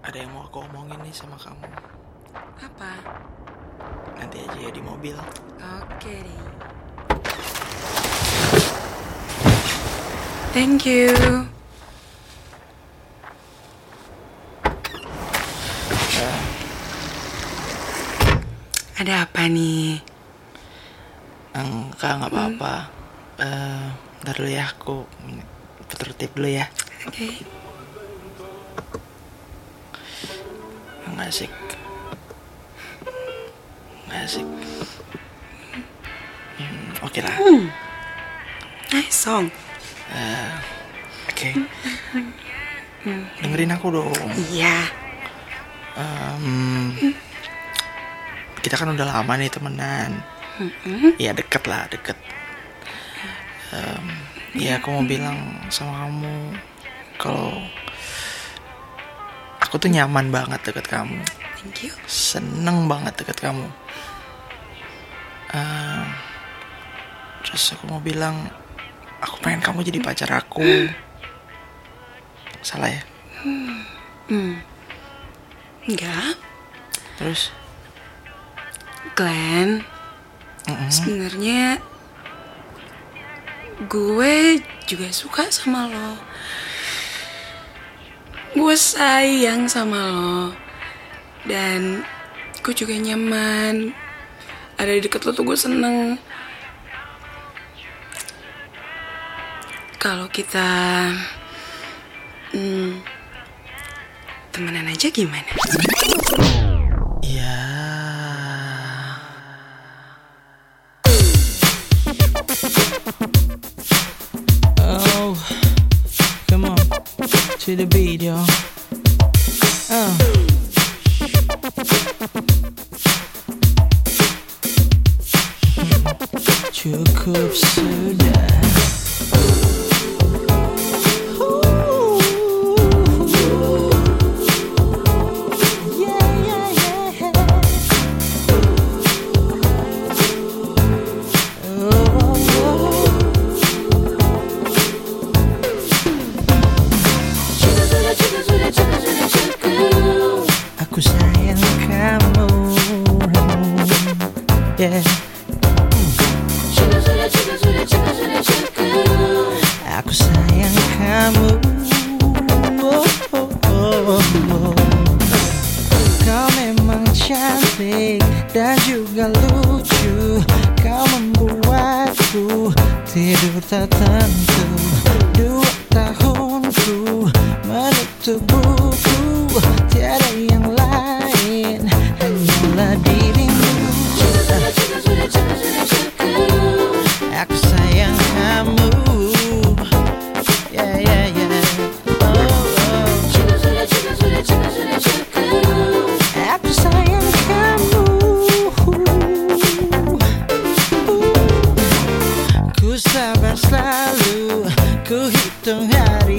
Ada yang mau aku omongin nih sama kamu. Apa? Nanti aja ya di mobil. Oke deh. Thank you. Ada apa nih? Enggak, nggak apa-apa. Eh, ntar dulu ya, aku puter tip dulu ya. Oke. Nggak asik. Nggak asik. Hmm, Oke lah. Nice song. Oke. Dengerin aku dong. Iya. Em, kita kan udah lama nih temenan. Iya deket lah, deket. Em, Iya aku mau bilang sama kamu kalau aku tuh nyaman banget deket kamu, Thank you. seneng banget deket kamu. Em, terus aku mau bilang aku pengen kamu jadi pacar aku. Salah ya? Enggak. Terus? Glenn, Mm-mm. sebenarnya gue juga suka sama lo. Gue sayang sama lo. Dan gue juga nyaman. Ada di deket lo tuh gue seneng. Kalau kita hmm, temenan aja gimana? To the beat, yo. Uh. Aku sayang kamu. Kau memang cantik dan juga lucu Kau membuatku tidur tak tentu 그 희뚱하리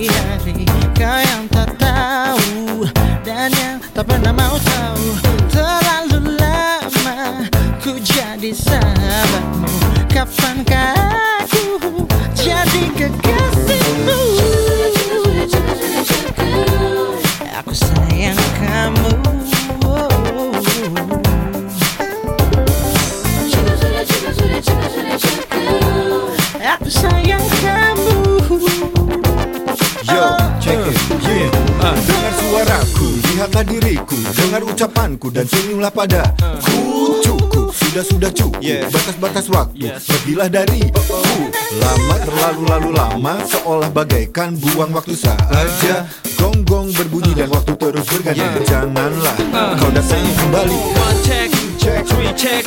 lihatlah diriku Dengar ucapanku dan senyumlah padaku Cukup, sudah-sudah cukup Batas-batas waktu, pergilah dariku Lama, terlalu-lalu lama Seolah bagaikan buang waktu saja. Gong-gong berbunyi dan waktu terus berganti. Janganlah kau datang kembali. One check, Check. three check.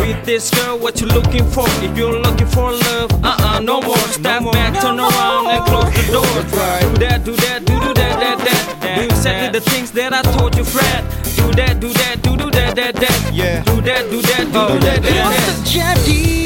With this girl, what you looking for? If you're looking for love, uh uh, no more. Step back, turn around that I told you, Fred. Do that, do that, do do that, that, that. Yeah. Do that, do that, do do oh, that, that, that.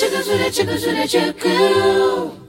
chicken, chicken, chicken, chicken.